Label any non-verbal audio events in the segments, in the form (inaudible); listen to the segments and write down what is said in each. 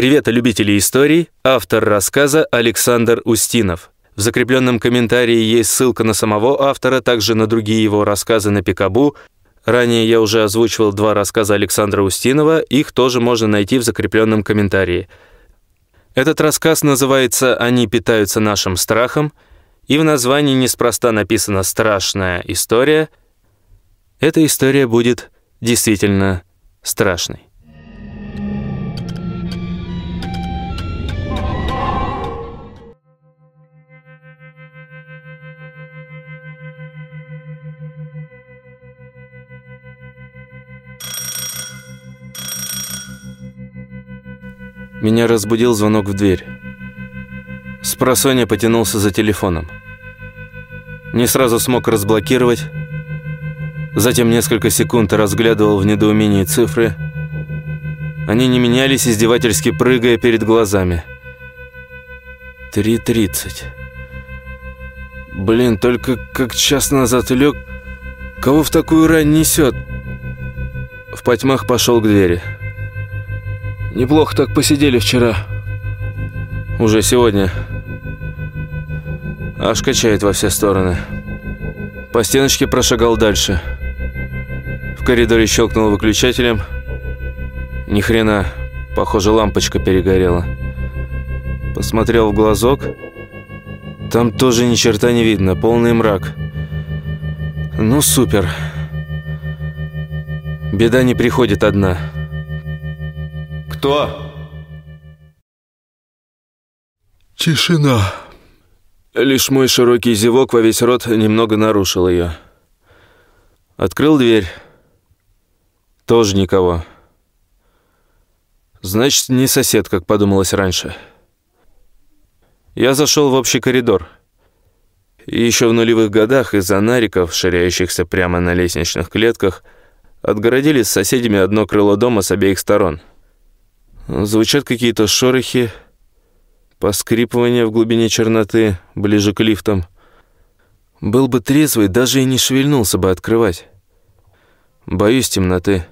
Привет, любители историй, автор рассказа Александр Устинов. В закрепленном комментарии есть ссылка на самого автора, также на другие его рассказы на Пикабу. Ранее я уже озвучивал два рассказа Александра Устинова, их тоже можно найти в закрепленном комментарии. Этот рассказ называется «Они питаются нашим страхом», и в названии неспроста написано «Страшная история». Эта история будет действительно страшной. Меня разбудил звонок в дверь. Спросонья потянулся за телефоном. Не сразу смог разблокировать. Затем несколько секунд разглядывал в недоумении цифры. Они не менялись, издевательски прыгая перед глазами. 3.30. Блин, только как час назад лег. Кого в такую рань несет? В потьмах пошел к двери. Неплохо так посидели вчера. Уже сегодня. Аж качает во все стороны. По стеночке прошагал дальше. В коридоре щелкнул выключателем. Ни хрена, похоже, лампочка перегорела. Посмотрел в глазок. Там тоже ни черта не видно, полный мрак. Ну, супер. Беда не приходит одна. Кто? Тишина. Лишь мой широкий зевок во весь рот немного нарушил ее. Открыл дверь. Тоже никого. Значит, не сосед, как подумалось раньше. Я зашел в общий коридор. Еще в нулевых годах из-за нариков, ширяющихся прямо на лестничных клетках, отгородили с соседями одно крыло дома с обеих сторон. Звучат какие-то шорохи, поскрипывание в глубине черноты, ближе к лифтам. Был бы трезвый, даже и не шевельнулся бы открывать. Боюсь темноты.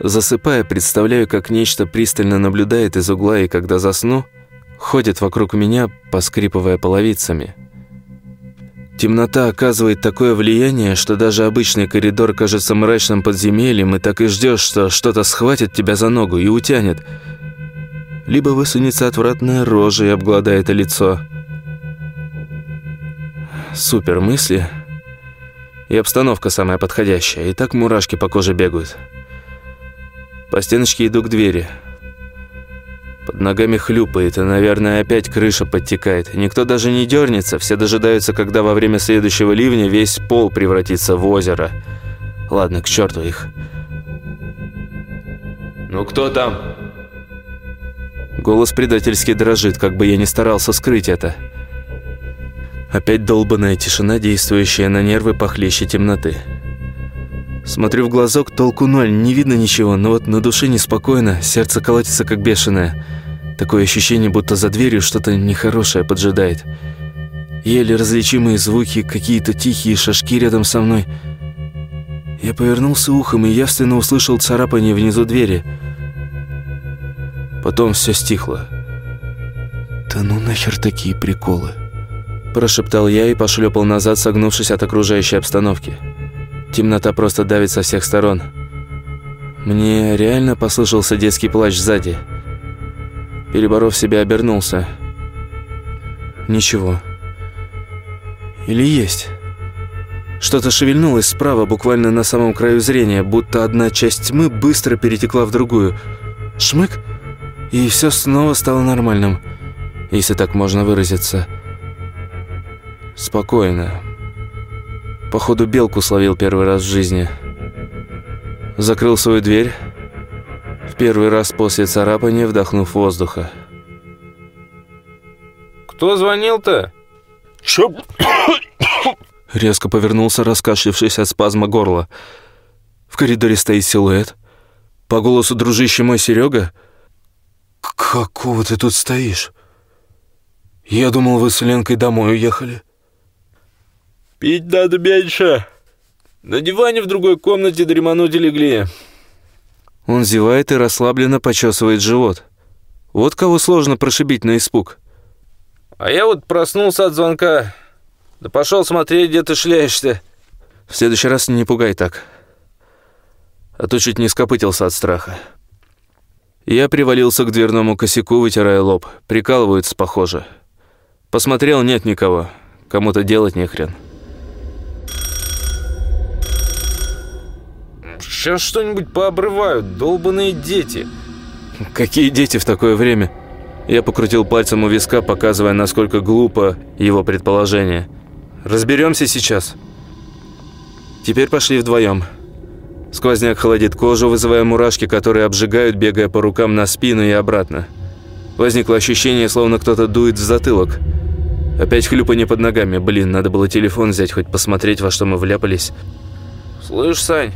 Засыпая, представляю, как нечто пристально наблюдает из угла, и когда засну, ходит вокруг меня, поскрипывая половицами. Темнота оказывает такое влияние, что даже обычный коридор кажется мрачным подземельем, и так и ждешь, что что-то схватит тебя за ногу и утянет. Либо высунется отвратная рожа и обгладает лицо. Супер мысли. И обстановка самая подходящая, и так мурашки по коже бегают. По стеночке иду к двери. Под ногами хлюпает, и, наверное, опять крыша подтекает. Никто даже не дернется, все дожидаются, когда во время следующего ливня весь пол превратится в озеро. Ладно, к черту их. Ну кто там? Голос предательски дрожит, как бы я ни старался скрыть это. Опять долбанная тишина, действующая на нервы похлеще темноты. Смотрю в глазок, толку ноль, не видно ничего, но вот на душе неспокойно, сердце колотится как бешеное. Такое ощущение, будто за дверью что-то нехорошее поджидает. Еле различимые звуки, какие-то тихие шажки рядом со мной. Я повернулся ухом и явственно услышал царапание внизу двери. Потом все стихло. «Да ну нахер такие приколы?» Прошептал я и пошлепал назад, согнувшись от окружающей обстановки. Темнота просто давит со всех сторон. Мне реально послышался детский плач сзади. Переборов себя, обернулся. Ничего. Или есть? Что-то шевельнулось справа, буквально на самом краю зрения, будто одна часть тьмы быстро перетекла в другую. Шмык, и все снова стало нормальным, если так можно выразиться. Спокойно. Походу, белку словил первый раз в жизни. Закрыл свою дверь. Первый раз после царапания, вдохнув воздуха. Кто звонил-то? Чё? Резко повернулся, раскашлившись от спазма горла. В коридоре стоит силуэт. По голосу дружище мой Серега. «Какого ты тут стоишь? Я думал, вы с Ленкой домой уехали». Пить надо меньше. На диване в другой комнате дремануть легли. Он зевает и расслабленно почесывает живот. Вот кого сложно прошибить на испуг. А я вот проснулся от звонка. Да пошел смотреть, где ты шляешься. В следующий раз не пугай так. А то чуть не скопытился от страха. Я привалился к дверному косяку, вытирая лоб. Прикалываются, похоже. Посмотрел, нет никого. Кому-то делать не хрен. Сейчас что-нибудь пообрывают, долбаные дети. Какие дети в такое время? Я покрутил пальцем у виска, показывая, насколько глупо его предположение. Разберемся сейчас. Теперь пошли вдвоем. Сквозняк холодит кожу, вызывая мурашки, которые обжигают, бегая по рукам на спину и обратно. Возникло ощущение, словно кто-то дует в затылок. Опять хлюпанье под ногами. Блин, надо было телефон взять, хоть посмотреть, во что мы вляпались. Слышь, Сань,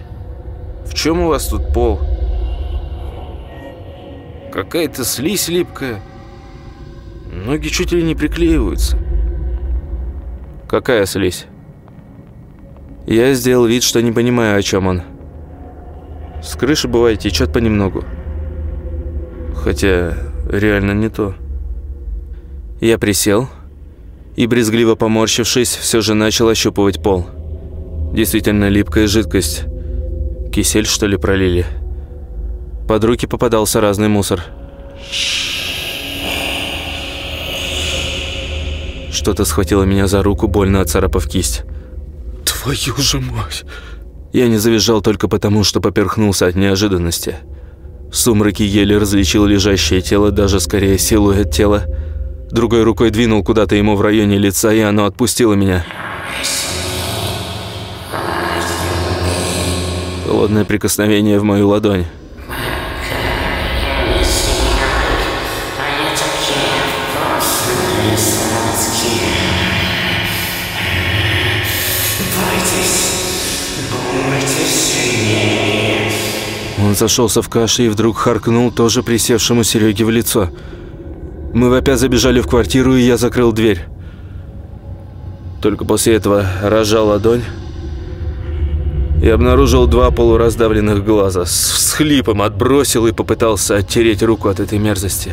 чем у вас тут пол? Какая-то слизь липкая. Ноги чуть ли не приклеиваются. Какая слизь? Я сделал вид, что не понимаю, о чем он. С крыши бывает течет понемногу. Хотя реально не то. Я присел и, брезгливо поморщившись, все же начал ощупывать пол. Действительно липкая жидкость. Кисель, что ли, пролили? Под руки попадался разный мусор. Что-то схватило меня за руку, больно отцарапав кисть. Твою же мать! Я не завизжал только потому, что поперхнулся от неожиданности. В сумраке еле различил лежащее тело, даже скорее силуэт тела. Другой рукой двинул куда-то ему в районе лица, и оно отпустило меня. Холодное прикосновение в мою ладонь. Он зашелся в каше и вдруг харкнул тоже присевшему Сереге в лицо. Мы вопя забежали в квартиру, и я закрыл дверь. Только после этого рожал ладонь и обнаружил два полураздавленных глаза. С всхлипом отбросил и попытался оттереть руку от этой мерзости.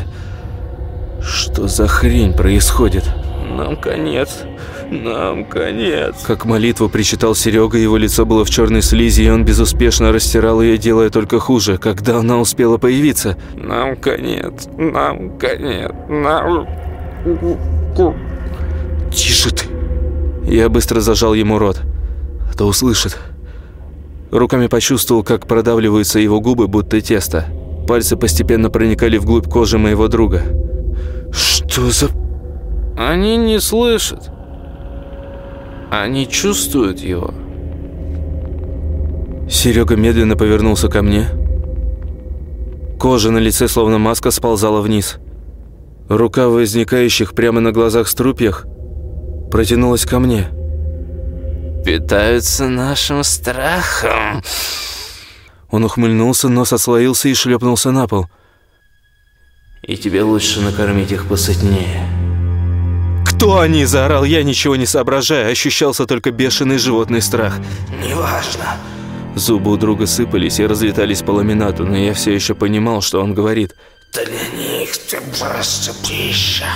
Что за хрень происходит? Нам конец. Нам конец. Как молитву причитал Серега, его лицо было в черной слизи, и он безуспешно растирал ее, делая только хуже. Когда она успела появиться? Нам конец. Нам конец. Нам... Тише ты. Я быстро зажал ему рот. А то услышит. Руками почувствовал, как продавливаются его губы, будто тесто. Пальцы постепенно проникали вглубь кожи моего друга. Что за... Они не слышат. Они чувствуют его. Серега медленно повернулся ко мне. Кожа на лице, словно маска, сползала вниз. Рука в возникающих прямо на глазах струпьях протянулась ко мне. Питаются нашим страхом. Он ухмыльнулся, нос отслоился и шлепнулся на пол. И тебе лучше накормить их посытнее. «Кто они?» – заорал я, ничего не соображая. Ощущался только бешеный животный страх. Неважно. Зубы у друга сыпались и разлетались по ламинату, но я все еще понимал, что он говорит. Для них ты просто пища.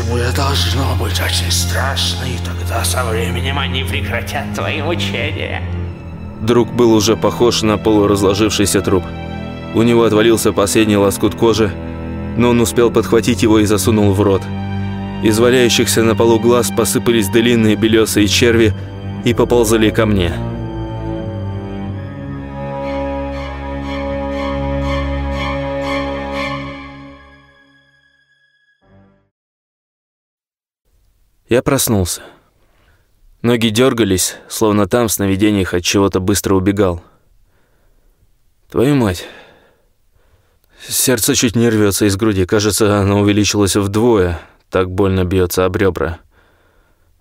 Тебе должно быть очень страшно, и тогда со временем они прекратят твои мучения. Друг был уже похож на полуразложившийся труп. У него отвалился последний лоскут кожи, но он успел подхватить его и засунул в рот. Из валяющихся на полу глаз посыпались длинные белесые черви и поползали ко мне. Я проснулся. Ноги дергались, словно там в сновидениях от чего-то быстро убегал. Твою мать. Сердце чуть не рвется из груди. Кажется, оно увеличилось вдвое. Так больно бьется об ребра.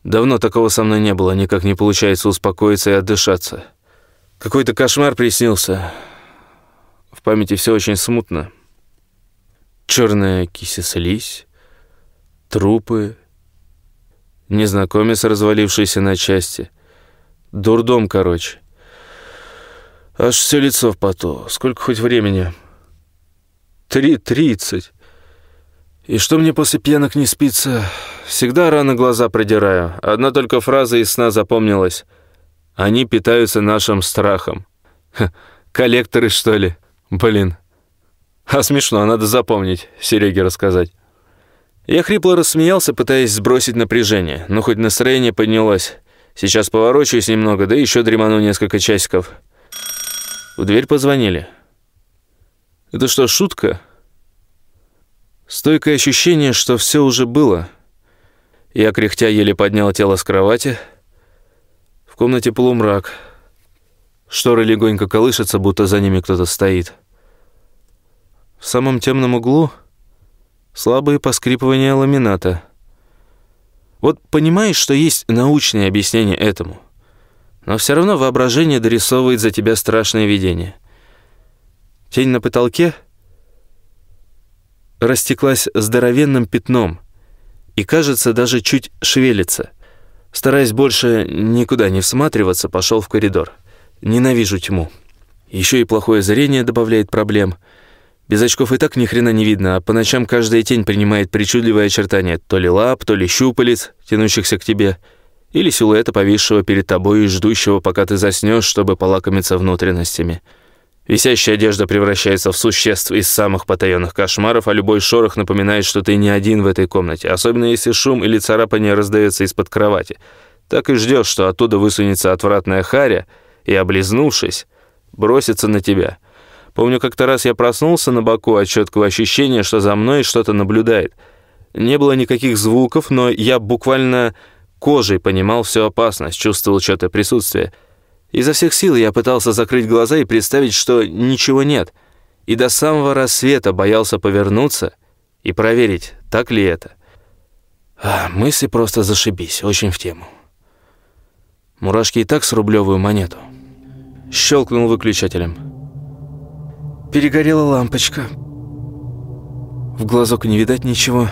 Давно такого со мной не было. Никак не получается успокоиться и отдышаться. Какой-то кошмар приснился. В памяти все очень смутно. Черная киси трупы, Незнакомец, развалившийся на части. Дурдом, короче. Аж все лицо в поту. Сколько хоть времени? 3.30. И что мне после пьянок не спится? Всегда рано глаза продираю. Одна только фраза из сна запомнилась. Они питаются нашим страхом. Ха, коллекторы, что ли? Блин. А смешно, надо запомнить, Сереге рассказать. Я хрипло рассмеялся, пытаясь сбросить напряжение. Ну, хоть настроение поднялось. Сейчас поворочаюсь немного, да еще дреману несколько часиков. В дверь позвонили. Это что, шутка? Стойкое ощущение, что все уже было. Я, кряхтя, еле поднял тело с кровати. В комнате полумрак. Шторы легонько колышутся, будто за ними кто-то стоит. В самом темном углу слабые поскрипывания ламината. Вот понимаешь, что есть научное объяснение этому, но все равно воображение дорисовывает за тебя страшное видение. Тень на потолке растеклась здоровенным пятном и, кажется, даже чуть шевелится. Стараясь больше никуда не всматриваться, пошел в коридор. Ненавижу тьму. Еще и плохое зрение добавляет проблем — без очков и так ни хрена не видно, а по ночам каждая тень принимает причудливые очертания, то ли лап, то ли щупалец, тянущихся к тебе, или силуэта повисшего перед тобой и ждущего, пока ты заснешь, чтобы полакомиться внутренностями. Висящая одежда превращается в существ из самых потаенных кошмаров, а любой шорох напоминает, что ты не один в этой комнате, особенно если шум или царапание раздается из-под кровати. Так и ждешь, что оттуда высунется отвратная харя и, облизнувшись, бросится на тебя — Помню, как-то раз я проснулся на боку от четкого ощущения, что за мной что-то наблюдает. Не было никаких звуков, но я буквально кожей понимал всю опасность, чувствовал что-то присутствие. Изо всех сил я пытался закрыть глаза и представить, что ничего нет. И до самого рассвета боялся повернуться и проверить, так ли это. А, мысли просто зашибись, очень в тему. Мурашки и так с рублевую монету. Щелкнул выключателем. Перегорела лампочка. В глазок не видать ничего.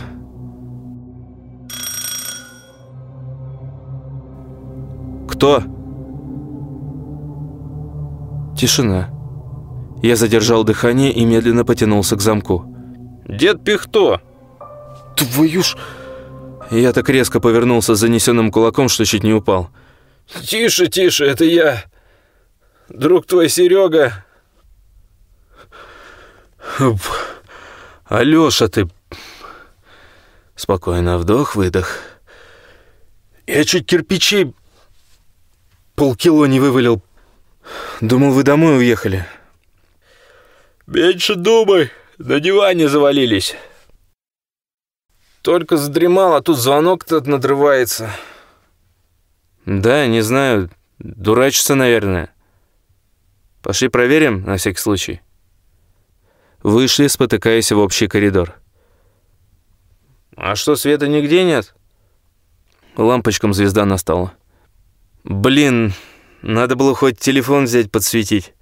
«Кто?» Тишина. Я задержал дыхание и медленно потянулся к замку. «Дед Пихто!» «Твою ж...» Я так резко повернулся с занесенным кулаком, что чуть не упал. «Тише, тише, это я. Друг твой Серега Алёша, ты... Спокойно, вдох, выдох. Я чуть кирпичей полкило не вывалил. Думал, вы домой уехали. Меньше думай, на диване завалились. Только задремал, а тут звонок-то надрывается. Да, не знаю, дурачится, наверное. Пошли проверим на всякий случай. Вышли, спотыкаясь в общий коридор. «А что, света нигде нет?» Лампочкам звезда настала. «Блин, надо было хоть телефон взять, подсветить».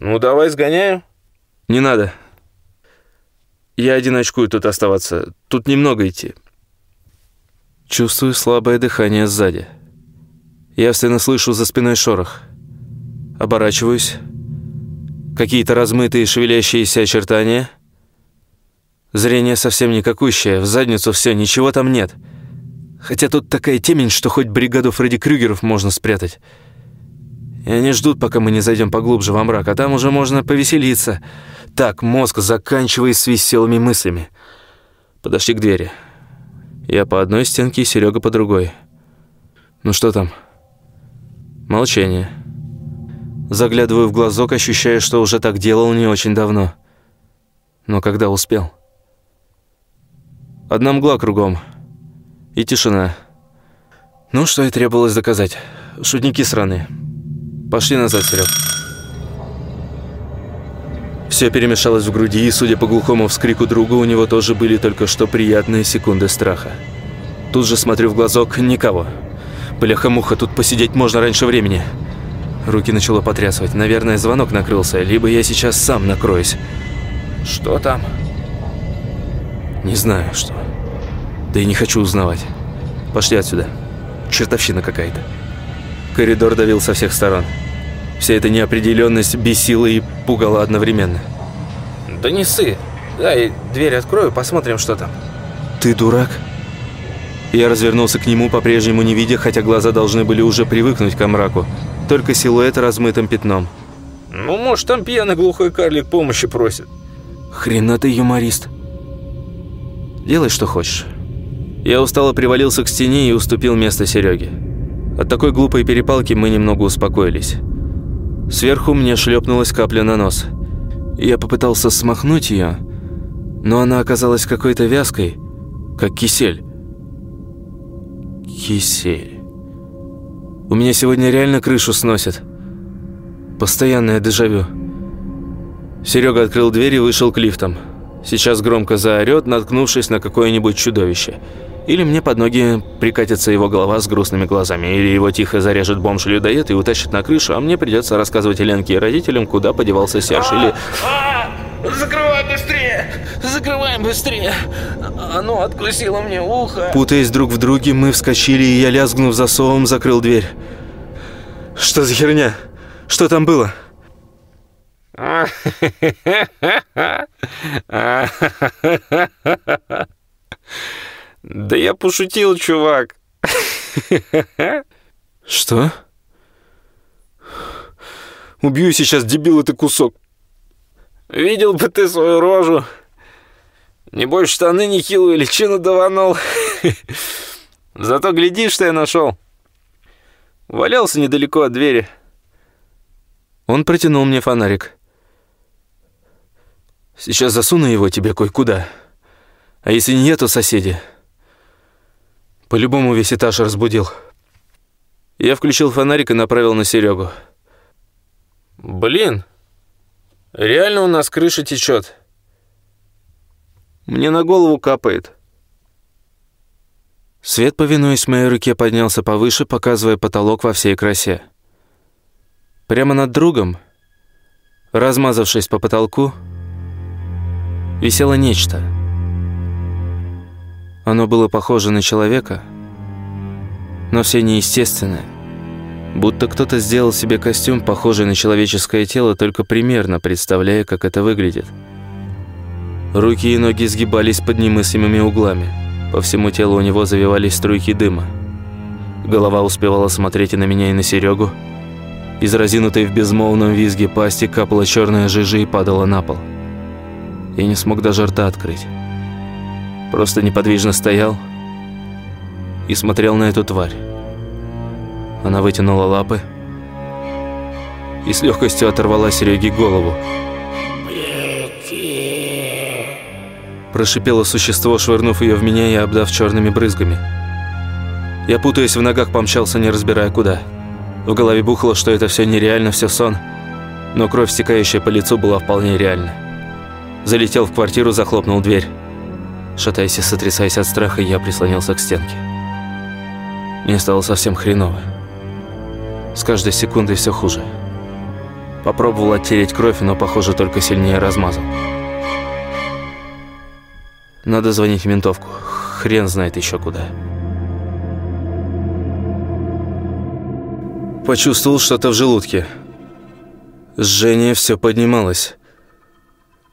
«Ну, давай сгоняем». «Не надо. Я один очкую тут оставаться. Тут немного идти». Чувствую слабое дыхание сзади. Явственно слышу за спиной шорох. Оборачиваюсь. Какие-то размытые шевелящиеся очертания. Зрение совсем никакущее, в задницу все, ничего там нет. Хотя тут такая темень, что хоть бригаду Фредди Крюгеров можно спрятать. И они ждут, пока мы не зайдем поглубже во мрак, а там уже можно повеселиться. Так, мозг, заканчивай с веселыми мыслями. Подошли к двери. Я по одной стенке, Серега по другой. Ну что там? Молчание. Заглядываю в глазок, ощущая, что уже так делал не очень давно. Но когда успел? Одна мгла кругом. И тишина. Ну, что и требовалось доказать. Шутники сраные. Пошли назад, Серег. Все перемешалось в груди, и, судя по глухому вскрику друга, у него тоже были только что приятные секунды страха. Тут же смотрю в глазок – никого. Бляха-муха, тут посидеть можно раньше времени. Руки начало потрясывать. Наверное, звонок накрылся, либо я сейчас сам накроюсь. Что там? Не знаю, что. Да и не хочу узнавать. Пошли отсюда. Чертовщина какая-то. Коридор давил со всех сторон. Вся эта неопределенность бесила и пугала одновременно. Да не ссы. Дай дверь открою, посмотрим, что там. «Ты дурак?» Я развернулся к нему, по-прежнему не видя, хотя глаза должны были уже привыкнуть к мраку. Только силуэт размытым пятном. Ну, может, там пьяный глухой карлик помощи просит. «Хрена ты юморист!» «Делай, что хочешь». Я устало привалился к стене и уступил место Сереге. От такой глупой перепалки мы немного успокоились. Сверху мне шлепнулась капля на нос. Я попытался смахнуть ее, но она оказалась какой-то вязкой, как кисель. Кисель. У меня сегодня реально крышу сносит. Постоянное дежавю. Серега открыл дверь и вышел к лифтам. Сейчас громко заорет, наткнувшись на какое-нибудь чудовище. Или мне под ноги прикатится его голова с грустными глазами, или его тихо зарежет бомж-людоед и утащит на крышу, а мне придется рассказывать Ленке и родителям, куда подевался Серж, или... Закрывай быстрее! Закрываем быстрее! Оно откусило мне ухо. Путаясь друг в друге, мы вскочили, и я, лязгнув засовом, закрыл дверь. Что за херня? Что там было? Да я пошутил, чувак. Что? Убью сейчас, дебил, ты кусок. Видел бы ты свою рожу. Небось, штаны нехилую личину даванул. (laughs) Зато гляди, что я нашел. Валялся недалеко от двери. Он протянул мне фонарик. Сейчас засуну его тебе кое-куда. А если нет, то соседи. По-любому весь этаж разбудил. Я включил фонарик и направил на Серегу. Блин, реально у нас крыша течет. Мне на голову капает. Свет, повинуясь моей руке, поднялся повыше, показывая потолок во всей красе. Прямо над другом, размазавшись по потолку, висело нечто. Оно было похоже на человека, но все неестественное. Будто кто-то сделал себе костюм, похожий на человеческое тело, только примерно представляя, как это выглядит. Руки и ноги сгибались под немыслимыми углами. По всему телу у него завивались струйки дыма. Голова успевала смотреть и на меня, и на Серегу. Из разинутой в безмолвном визге пасти капала черная жижа и падала на пол. Я не смог даже рта открыть. Просто неподвижно стоял и смотрел на эту тварь. Она вытянула лапы и с легкостью оторвала Сереге голову. Прошипело существо, швырнув ее в меня и обдав черными брызгами. Я, путаясь в ногах, помчался, не разбирая куда. В голове бухало, что это все нереально, все сон. Но кровь, стекающая по лицу, была вполне реальна. Залетел в квартиру, захлопнул дверь. Шатаясь и сотрясаясь от страха, я прислонился к стенке. Мне стало совсем хреново. С каждой секундой все хуже. Попробовал оттереть кровь, но, похоже, только сильнее размазал. Надо звонить в ментовку. Хрен знает еще куда. Почувствовал что-то в желудке. Жжение все поднималось.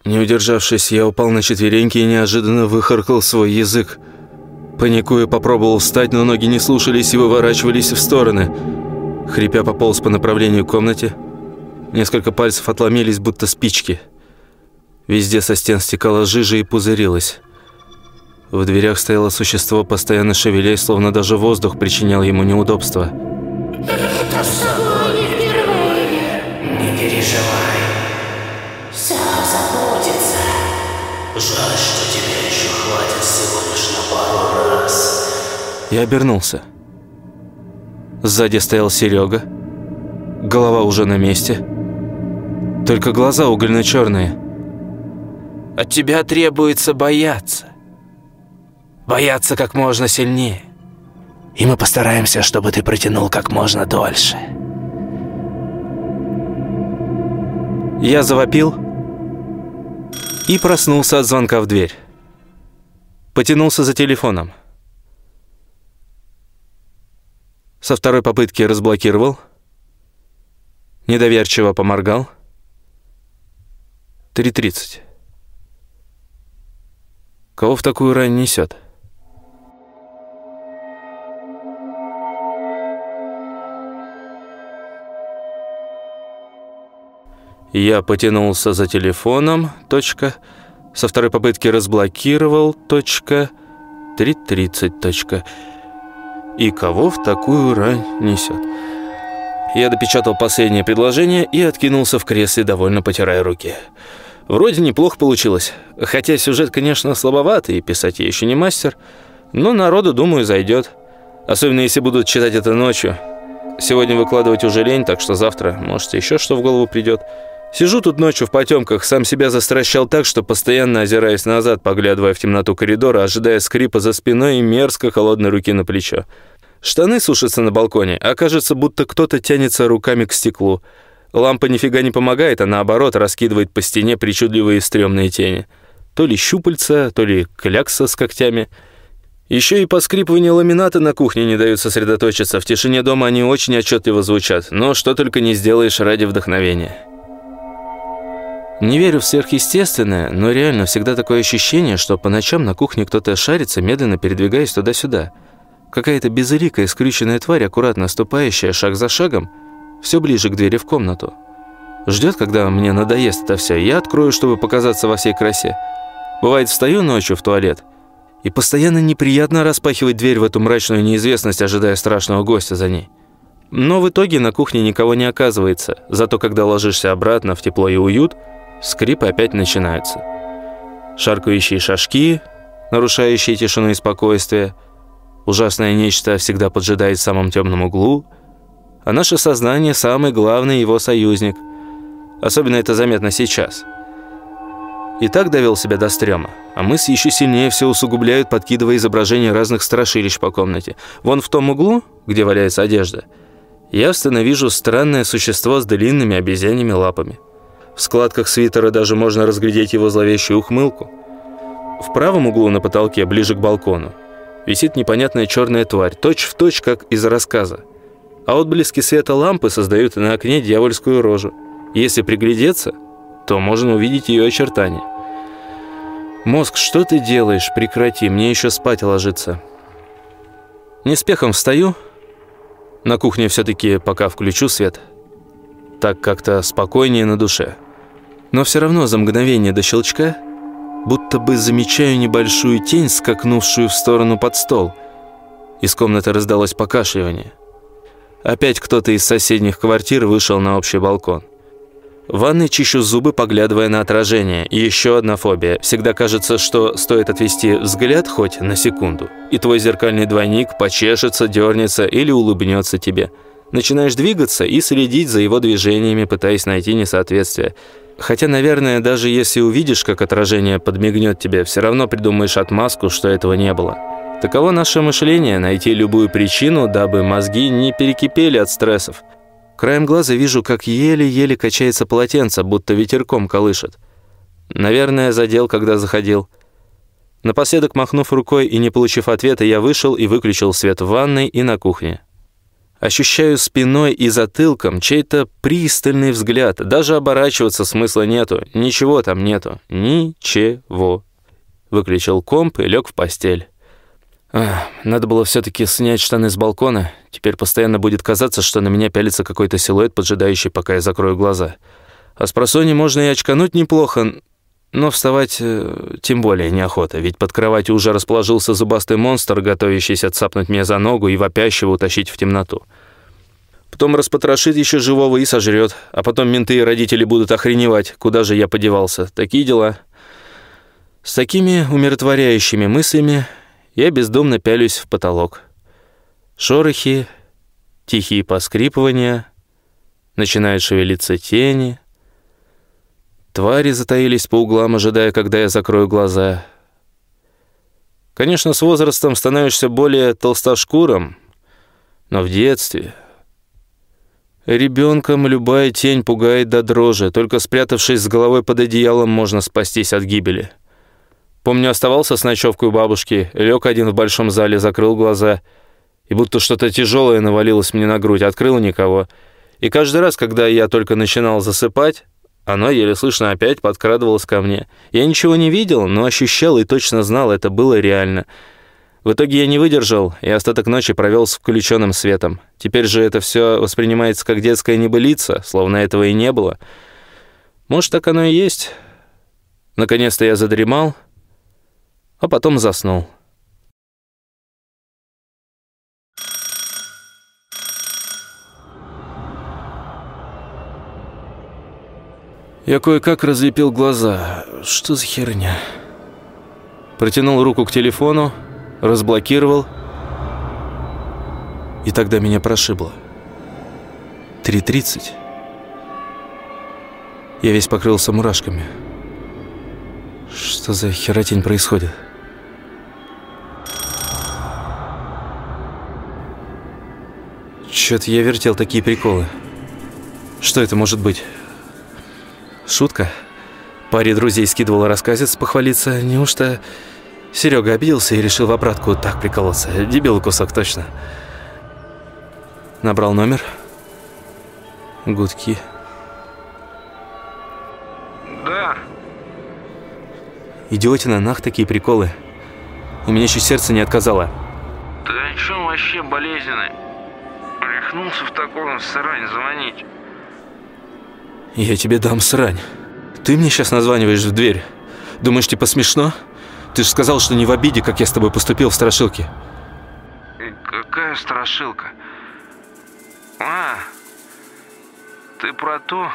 Не удержавшись, я упал на четвереньки и неожиданно выхаркал свой язык. Паникуя, попробовал встать, но ноги не слушались и выворачивались в стороны. Хрипя пополз по направлению к комнате. Несколько пальцев отломились, будто спички. Везде со стен стекала жижа и пузырилась. В дверях стояло существо, постоянно шевелясь, словно даже воздух причинял ему неудобства. Это с тобой не впервые. Не переживай. Все забудется. Жаль, что тебя еще хватит всего лишь на пару раз. Я обернулся. Сзади стоял Серега. Голова уже на месте. Только глаза угольно-черные. От тебя требуется бояться. Бояться как можно сильнее. И мы постараемся, чтобы ты протянул как можно дольше. Я завопил и проснулся от звонка в дверь. Потянулся за телефоном. Со второй попытки разблокировал. Недоверчиво поморгал. 3.30. Кого в такую рань несет? Я потянулся за телефоном, точка. Со второй попытки разблокировал, точка. 3.30, точка. И кого в такую рань несет? Я допечатал последнее предложение и откинулся в кресле, довольно потирая руки. Вроде неплохо получилось. Хотя сюжет, конечно, слабоватый, писать я еще не мастер. Но народу, думаю, зайдет. Особенно, если будут читать это ночью. Сегодня выкладывать уже лень, так что завтра, может, еще что в голову придет. Сижу тут ночью в потемках, сам себя застращал так, что постоянно озираясь назад, поглядывая в темноту коридора, ожидая скрипа за спиной и мерзко холодной руки на плечо. Штаны сушатся на балконе, а кажется, будто кто-то тянется руками к стеклу. Лампа нифига не помогает, а наоборот раскидывает по стене причудливые стрёмные тени. То ли щупальца, то ли клякса с когтями. Еще и поскрипывание ламината на кухне не дают сосредоточиться. В тишине дома они очень отчетливо звучат, но что только не сделаешь ради вдохновения. Не верю в сверхъестественное, но реально всегда такое ощущение, что по ночам на кухне кто-то шарится, медленно передвигаясь туда-сюда. Какая-то безликая, скрюченная тварь, аккуратно ступающая шаг за шагом, все ближе к двери в комнату. Ждет, когда мне надоест это все, я открою, чтобы показаться во всей красе. Бывает, встаю ночью в туалет, и постоянно неприятно распахивать дверь в эту мрачную неизвестность, ожидая страшного гостя за ней. Но в итоге на кухне никого не оказывается, зато когда ложишься обратно в тепло и уют – Скрипы опять начинаются. Шаркающие шажки, нарушающие тишину и спокойствие. Ужасное нечто всегда поджидает в самом темном углу. А наше сознание – самый главный его союзник. Особенно это заметно сейчас. И так довел себя до стрёма. А мысли еще сильнее все усугубляют, подкидывая изображения разных страшилищ по комнате. Вон в том углу, где валяется одежда, явственно вижу странное существо с длинными обезьяньими лапами. В складках свитера даже можно разглядеть его зловещую ухмылку. В правом углу на потолке, ближе к балкону, висит непонятная черная тварь, точь-в-точь, точь, как из рассказа. А отблески света лампы создают на окне дьявольскую рожу. Если приглядеться, то можно увидеть ее очертания. «Мозг, что ты делаешь? Прекрати, мне еще спать ложиться». Неспехом встаю. На кухне все-таки пока включу свет. Так как-то спокойнее на душе но все равно за мгновение до щелчка будто бы замечаю небольшую тень, скакнувшую в сторону под стол. Из комнаты раздалось покашливание. Опять кто-то из соседних квартир вышел на общий балкон. В ванной чищу зубы, поглядывая на отражение. И еще одна фобия. Всегда кажется, что стоит отвести взгляд хоть на секунду, и твой зеркальный двойник почешется, дернется или улыбнется тебе. Начинаешь двигаться и следить за его движениями, пытаясь найти несоответствие – Хотя, наверное, даже если увидишь, как отражение подмигнет тебе, все равно придумаешь отмазку, что этого не было. Таково наше мышление – найти любую причину, дабы мозги не перекипели от стрессов. Краем глаза вижу, как еле-еле качается полотенце, будто ветерком колышет. Наверное, задел, когда заходил. Напоследок, махнув рукой и не получив ответа, я вышел и выключил свет в ванной и на кухне. Ощущаю спиной и затылком чей-то пристальный взгляд. Даже оборачиваться смысла нету. Ничего там нету. Ничего. Выключил комп и лег в постель. Ах, надо было все-таки снять штаны с балкона. Теперь постоянно будет казаться, что на меня пялится какой-то силуэт, поджидающий, пока я закрою глаза. А с просони можно и очкануть неплохо, но вставать э, тем более неохота, ведь под кроватью уже расположился зубастый монстр, готовящийся цапнуть меня за ногу и вопящего утащить в темноту. Потом распотрошит еще живого и сожрет, а потом менты и родители будут охреневать, куда же я подевался. Такие дела. С такими умиротворяющими мыслями я бездумно пялюсь в потолок. Шорохи, тихие поскрипывания, начинают шевелиться тени — Твари затаились по углам, ожидая, когда я закрою глаза. Конечно, с возрастом становишься более толстошкуром, но в детстве... Ребенком любая тень пугает до дрожи, только спрятавшись с головой под одеялом, можно спастись от гибели. Помню, оставался с ночевкой у бабушки, лег один в большом зале, закрыл глаза, и будто что-то тяжелое навалилось мне на грудь, открыл никого. И каждый раз, когда я только начинал засыпать, оно еле слышно опять подкрадывалось ко мне. Я ничего не видел, но ощущал и точно знал, это было реально. В итоге я не выдержал, и остаток ночи провел с включенным светом. Теперь же это все воспринимается как детская небылица, словно этого и не было. Может, так оно и есть. Наконец-то я задремал, а потом заснул. Я кое-как разлепил глаза. Что за херня? Протянул руку к телефону, разблокировал. И тогда меня прошибло. 3.30. Я весь покрылся мурашками. Что за херотень происходит? Чё-то я вертел такие приколы. Что это может быть? Шутка? Паре друзей скидывал рассказец похвалиться. Неужто Серега обиделся и решил в обратку так приколоться? Дебил кусок, точно. Набрал номер. Гудки. Да. Идиотина, нах такие приколы. У меня еще сердце не отказало. Ты о чем вообще болезненный? Рехнулся в таком срань звонить. Я тебе дам срань. Ты мне сейчас названиваешь в дверь. Думаешь, типа смешно? Ты же сказал, что не в обиде, как я с тобой поступил в страшилке. Какая страшилка? А, ты про то?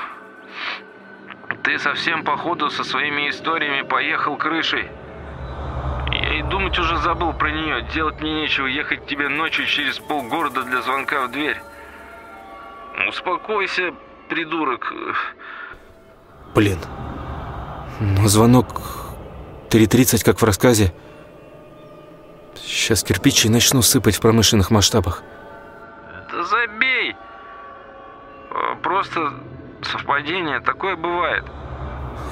Ты совсем походу со своими историями поехал крышей. Я и думать уже забыл про нее. Делать мне нечего, ехать тебе ночью через полгорода для звонка в дверь. Успокойся, придурок. Блин. Но звонок 3.30, как в рассказе. Сейчас кирпичи начну сыпать в промышленных масштабах. Да забей. Просто совпадение, такое бывает.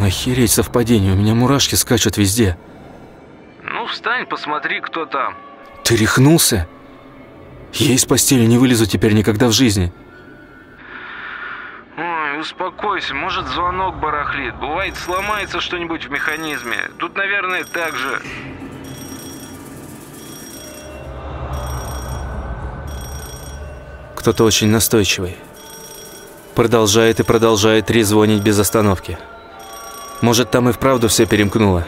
Охереть совпадение, у меня мурашки скачут везде. Ну, встань, посмотри, кто там. Ты рехнулся? Я из постели не вылезу теперь никогда в жизни. Ой, успокойся, может звонок барахлит. Бывает, сломается что-нибудь в механизме. Тут, наверное, так же. Кто-то очень настойчивый. Продолжает и продолжает трезвонить без остановки. Может, там и вправду все перемкнуло.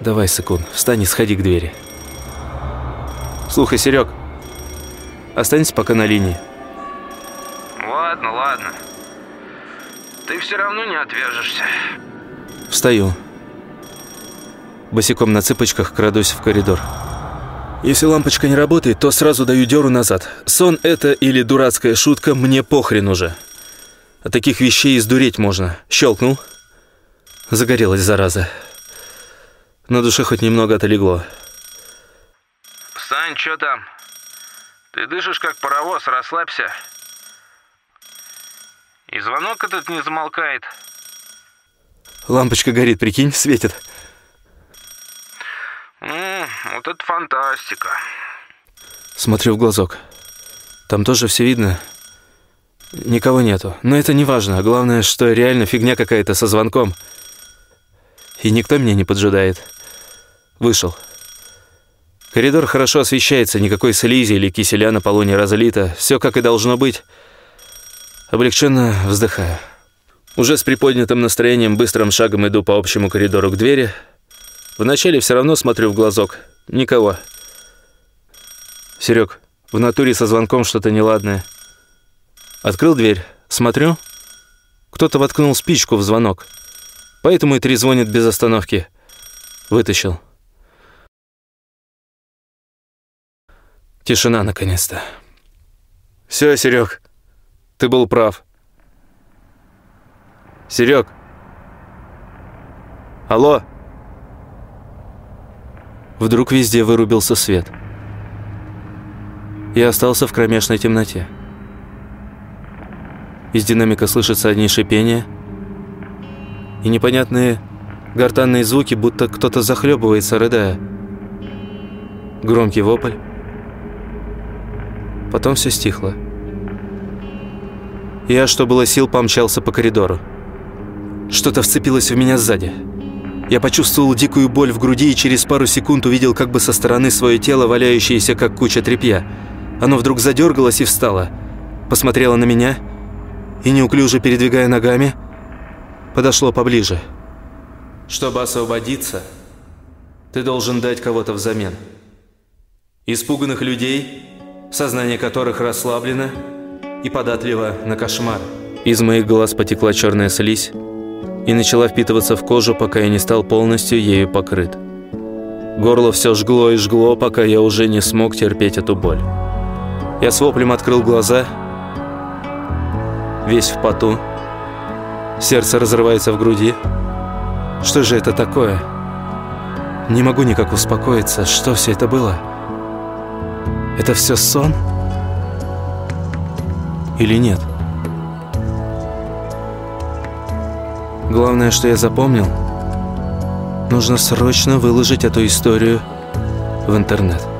Давай, Сыкун, встань и сходи к двери. Слухай, Серег, останься пока на линии. Ладно, ладно. Ты все равно не отвяжешься. Встаю. Босиком на цыпочках крадусь в коридор. Если лампочка не работает, то сразу даю дёру назад. Сон это или дурацкая шутка, мне похрен уже. От таких вещей издуреть можно. Щелкнул. Загорелась, зараза. На душе хоть немного отлегло. Сань, что там? Ты дышишь как паровоз, расслабься. И звонок этот не замолкает. Лампочка горит, прикинь, светит. Ну, вот это фантастика. Смотрю в глазок. Там тоже все видно. Никого нету. Но это не важно. Главное, что реально фигня какая-то со звонком. И никто меня не поджидает. Вышел. Коридор хорошо освещается, никакой слизи или киселя на полу не разлито. Все как и должно быть. Облегченно вздыхаю. Уже с приподнятым настроением быстрым шагом иду по общему коридору к двери. Вначале все равно смотрю в глазок. Никого. Серег, в натуре со звонком что-то неладное. Открыл дверь. Смотрю. Кто-то воткнул спичку в звонок. Поэтому и трезвонит без остановки. Вытащил. Тишина, наконец-то. Все, Серег, ты был прав. Серег. Алло. Вдруг везде вырубился свет. Я остался в кромешной темноте. Из динамика слышатся одни шипения и непонятные гортанные звуки, будто кто-то захлебывается, рыдая. Громкий вопль. Потом все стихло. Я, что было сил, помчался по коридору. Что-то вцепилось в меня сзади. Я почувствовал дикую боль в груди и через пару секунд увидел как бы со стороны свое тело, валяющееся как куча тряпья. Оно вдруг задергалось и встало. Посмотрело на меня и, неуклюже передвигая ногами, подошло поближе. Чтобы освободиться, ты должен дать кого-то взамен. Испуганных людей, сознание которых расслаблено и податливо на кошмар. Из моих глаз потекла черная слизь и начала впитываться в кожу, пока я не стал полностью ею покрыт. Горло все жгло и жгло, пока я уже не смог терпеть эту боль. Я с воплем открыл глаза, весь в поту, сердце разрывается в груди. Что же это такое? Не могу никак успокоиться. Что все это было? Это все сон? Или нет? Главное, что я запомнил, нужно срочно выложить эту историю в интернет.